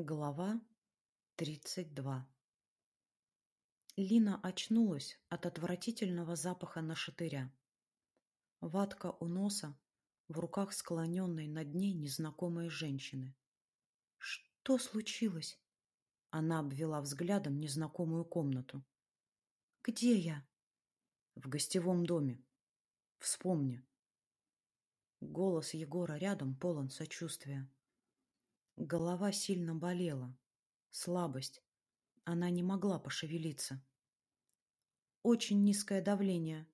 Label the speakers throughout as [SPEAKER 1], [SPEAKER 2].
[SPEAKER 1] Глава тридцать два Лина очнулась от отвратительного запаха нашатыря. Ватка у носа, в руках склоненной над ней незнакомой женщины. «Что случилось?» Она обвела взглядом незнакомую комнату. «Где я?» «В гостевом доме. Вспомни». Голос Егора рядом полон сочувствия. Голова сильно болела. Слабость. Она не могла пошевелиться. Очень низкое давление.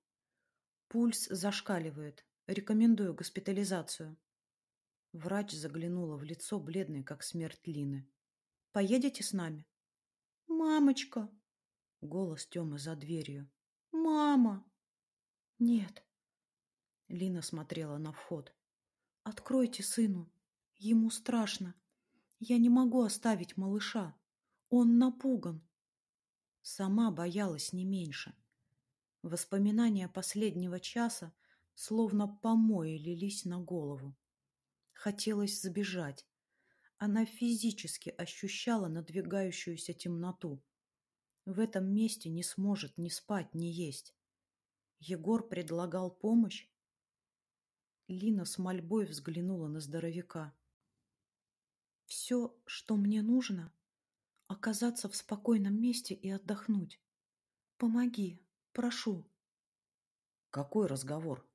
[SPEAKER 1] Пульс зашкаливает. Рекомендую госпитализацию. Врач заглянула в лицо, бледной, как смерть Лины. «Поедете с нами?» «Мамочка!» Голос Тёмы за дверью. «Мама!» «Нет!» Лина смотрела на вход. «Откройте сыну! Ему страшно!» Я не могу оставить малыша. Он напуган. Сама боялась не меньше. Воспоминания последнего часа словно помои лились на голову. Хотелось забежать. Она физически ощущала надвигающуюся темноту. В этом месте не сможет ни спать, ни есть. Егор предлагал помощь? Лина с мольбой взглянула на здоровяка. Все, что мне нужно, оказаться в спокойном месте и отдохнуть. Помоги, прошу.
[SPEAKER 2] Какой разговор?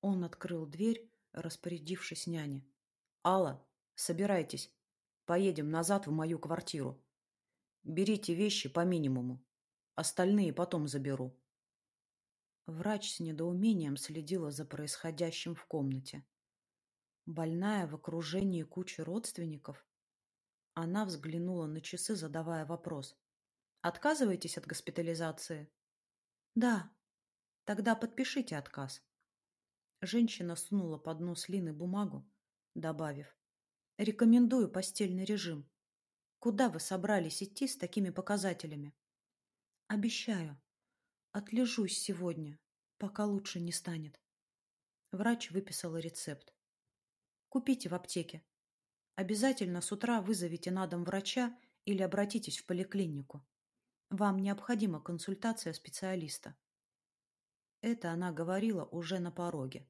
[SPEAKER 1] Он открыл дверь, распорядившись няне.
[SPEAKER 2] Алла, собирайтесь. Поедем назад в мою квартиру. Берите вещи по минимуму. Остальные потом заберу.
[SPEAKER 1] Врач с недоумением следила за происходящим в комнате. Больная в окружении кучи родственников? Она взглянула на часы, задавая вопрос. «Отказываетесь от госпитализации?» «Да». «Тогда подпишите отказ». Женщина сунула под нос Лины бумагу, добавив. «Рекомендую постельный режим. Куда вы собрались идти с такими показателями?» «Обещаю. Отлежусь сегодня, пока лучше не станет». Врач выписала рецепт. Купите в аптеке. Обязательно с утра вызовите на дом врача или обратитесь в поликлинику. Вам необходима консультация специалиста. Это она говорила уже на пороге.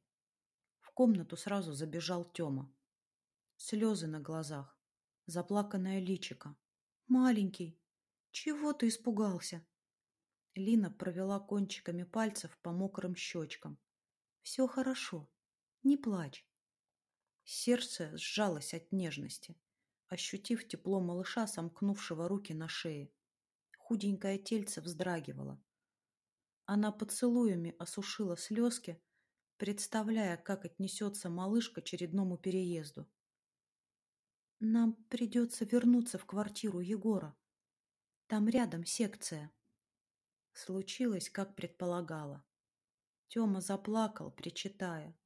[SPEAKER 1] В комнату сразу забежал Тёма. Слезы на глазах, заплаканное личико. «Маленький, чего ты испугался?» Лина провела кончиками пальцев по мокрым щечкам. «Все хорошо. Не плачь. Сердце сжалось от нежности, ощутив тепло малыша, сомкнувшего руки на шее. Худенькое тельце вздрагивало. Она поцелуями осушила слезки, представляя, как отнесется малыш к очередному переезду. «Нам придется вернуться в квартиру Егора. Там рядом секция». Случилось, как предполагала. Тёма заплакал, причитая.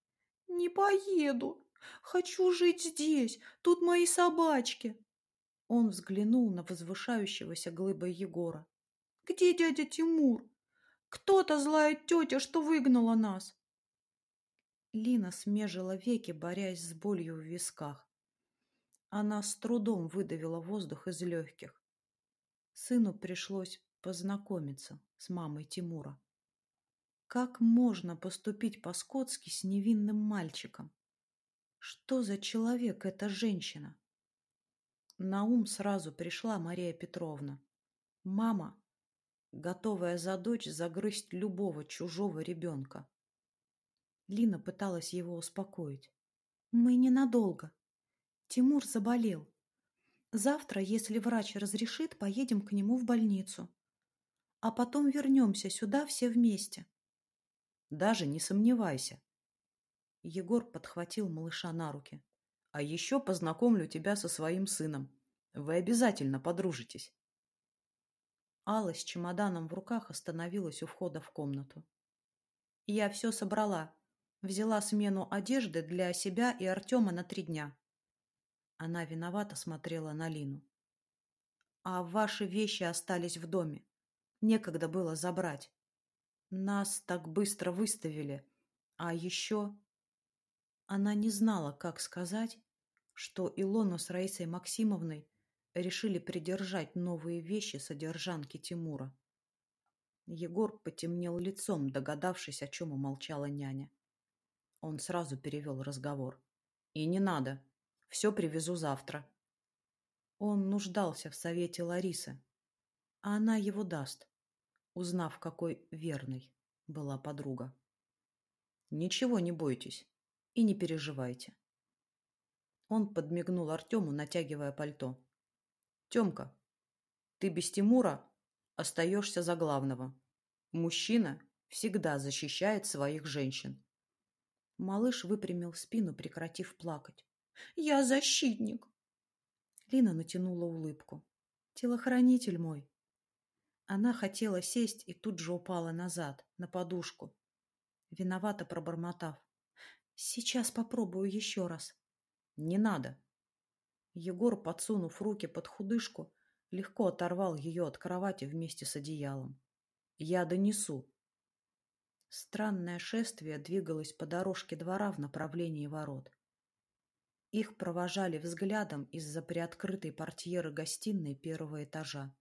[SPEAKER 1] «Не поеду! Хочу жить здесь, тут мои собачки. Он взглянул на возвышающегося глыбой Егора. Где дядя Тимур? Кто-то злая тетя, что выгнала нас. Лина смежила веки, борясь с болью в висках. Она с трудом выдавила воздух из легких. Сыну пришлось познакомиться с мамой Тимура. Как можно поступить по-скотски с невинным мальчиком? Что за человек эта женщина? На ум сразу пришла Мария Петровна. Мама, готовая за дочь загрызть любого чужого ребенка. Лина пыталась его успокоить. «Мы ненадолго. Тимур заболел. Завтра, если врач разрешит, поедем к нему в больницу. А потом вернемся сюда все вместе».
[SPEAKER 2] «Даже не сомневайся»,
[SPEAKER 1] Егор подхватил малыша на руки.
[SPEAKER 2] «А еще познакомлю тебя со своим сыном. Вы обязательно подружитесь».
[SPEAKER 1] Алла с чемоданом в руках остановилась у входа в комнату. «Я все собрала. Взяла смену одежды для себя и Артема на три дня». Она виновато смотрела на Лину. «А ваши вещи остались в доме. Некогда было забрать. Нас так быстро выставили. А еще она не знала, как сказать, что Илону с Раисой Максимовной решили придержать новые вещи содержанки Тимура. Егор потемнел лицом, догадавшись, о чем умолчала няня. Он сразу перевел разговор. «И не надо. Все привезу завтра». Он нуждался в совете Ларисы, а она его даст, узнав, какой верной была подруга. «Ничего не бойтесь и не переживайте». Он подмигнул Артему, натягивая пальто. «Темка, ты без Тимура остаешься за главного. Мужчина всегда защищает своих женщин». Малыш выпрямил спину, прекратив плакать. «Я защитник!» Лина натянула улыбку. «Телохранитель мой!» Она хотела сесть и тут же упала назад, на подушку, виновато пробормотав. «Сейчас попробую еще раз». «Не надо». Егор, подсунув руки под худышку, легко оторвал ее от кровати вместе с одеялом. «Я донесу». Странное шествие двигалось по дорожке двора в направлении ворот. Их провожали взглядом из-за приоткрытой портьеры гостиной первого этажа.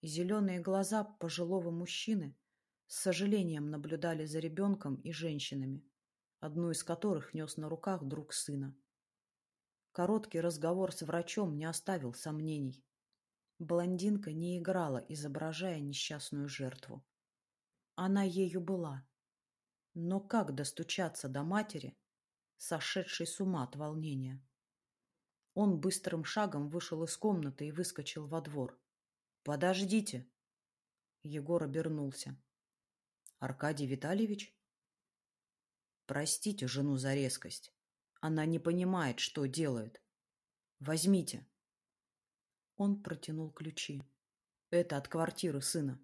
[SPEAKER 1] Зеленые глаза пожилого мужчины с сожалением наблюдали за ребенком и женщинами, одну из которых нес на руках друг сына. Короткий разговор с врачом не оставил сомнений. Блондинка не играла, изображая несчастную жертву. Она ею была. Но как достучаться до матери, сошедшей с ума от волнения? Он быстрым шагом вышел из комнаты и выскочил во двор. «Подождите!» Егор обернулся. «Аркадий Витальевич?» «Простите жену за резкость. Она не понимает, что делает. Возьмите. Он протянул ключи. Это от квартиры сына.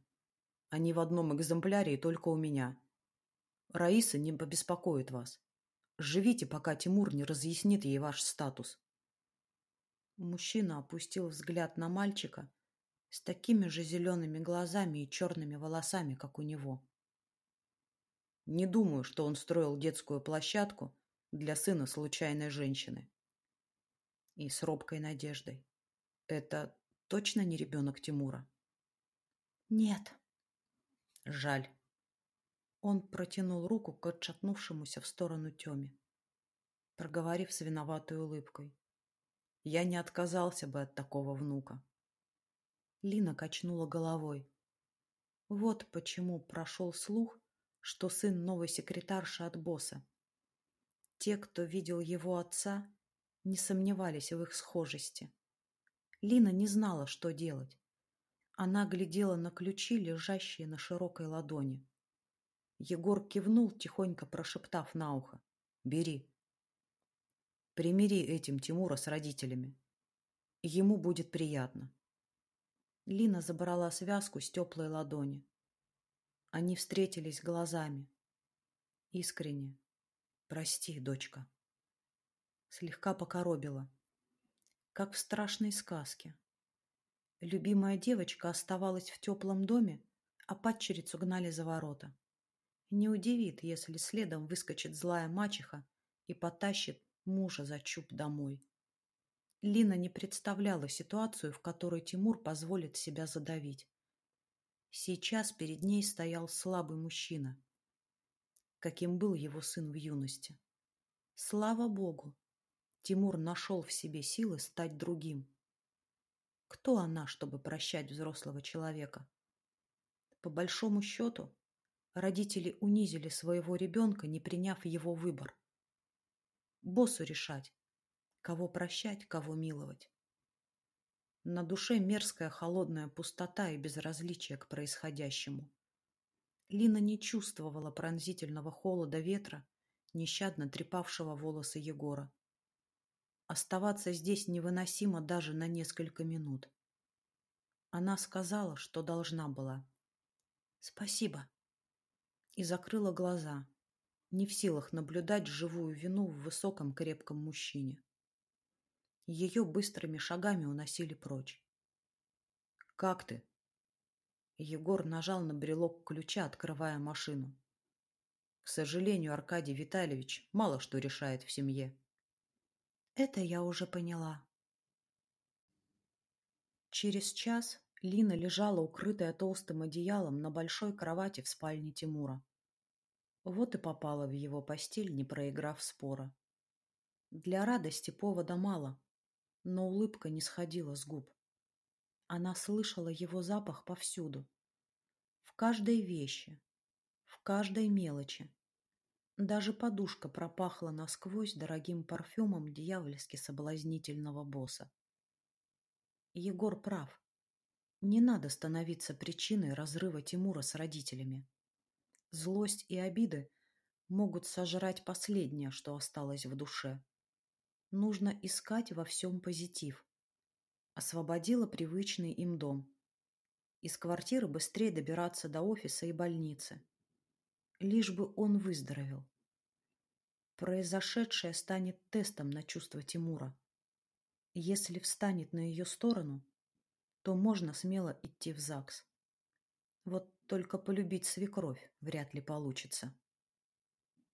[SPEAKER 1] Они в одном экземпляре и только у меня. Раиса не побеспокоит вас. Живите, пока Тимур не разъяснит ей ваш статус. Мужчина опустил взгляд на мальчика с такими же зелеными глазами и черными волосами, как у него. Не думаю, что он строил детскую площадку для сына случайной женщины. И с робкой надеждой. Это точно не ребенок Тимура?
[SPEAKER 2] Нет.
[SPEAKER 1] Жаль. Он протянул руку к отшатнувшемуся в сторону Теме, проговорив с виноватой улыбкой. Я не отказался бы от такого внука. Лина качнула головой. Вот почему прошел слух, что сын новой секретарши от босса. Те, кто видел его отца, не сомневались в их схожести. Лина не знала, что делать. Она глядела на ключи, лежащие на широкой ладони. Егор кивнул, тихонько прошептав на ухо. «Бери. Примири этим Тимура с родителями. Ему будет приятно». Лина забрала связку с теплой ладони. Они встретились глазами. Искренне, Прости, дочка. Слегка покоробила. Как в страшной сказке. Любимая девочка оставалась в теплом доме, а падчерицу гнали за ворота. Не удивит, если следом выскочит злая мачеха и потащит мужа за чуб домой. Лина не представляла ситуацию, в которой Тимур позволит себя задавить. Сейчас перед ней стоял слабый мужчина, каким был его сын в юности. Слава Богу! Тимур нашел в себе силы стать другим. Кто она, чтобы прощать взрослого человека? По большому счету, родители унизили своего ребенка, не приняв его выбор. Боссу решать, кого прощать, кого миловать. На душе мерзкая холодная пустота и безразличие к происходящему. Лина не чувствовала пронзительного холода ветра, нещадно трепавшего волосы Егора. Оставаться здесь невыносимо даже на несколько минут. Она сказала, что должна была. «Спасибо». И закрыла глаза, не в силах наблюдать живую вину в высоком крепком мужчине. Ее быстрыми шагами уносили прочь. «Как ты?» Егор нажал на брелок ключа, открывая машину. К сожалению, Аркадий Витальевич мало что решает в семье. Это я уже поняла. Через час Лина лежала, укрытая толстым одеялом, на большой кровати в спальне Тимура. Вот и попала в его постель, не проиграв спора. Для радости повода мало, но улыбка не сходила с губ. Она слышала его запах повсюду. В каждой вещи, в каждой мелочи. Даже подушка пропахла насквозь дорогим парфюмом дьявольски соблазнительного босса. Егор прав. Не надо становиться причиной разрыва Тимура с родителями. Злость и обиды могут сожрать последнее, что осталось в душе. Нужно искать во всем позитив. Освободила привычный им дом. Из квартиры быстрее добираться до офиса и больницы. Лишь бы он выздоровел. Произошедшее станет тестом на чувство Тимура. Если встанет на ее сторону, то можно смело идти в ЗАГС. Вот только полюбить свекровь вряд ли получится.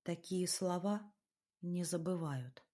[SPEAKER 1] Такие слова не забывают.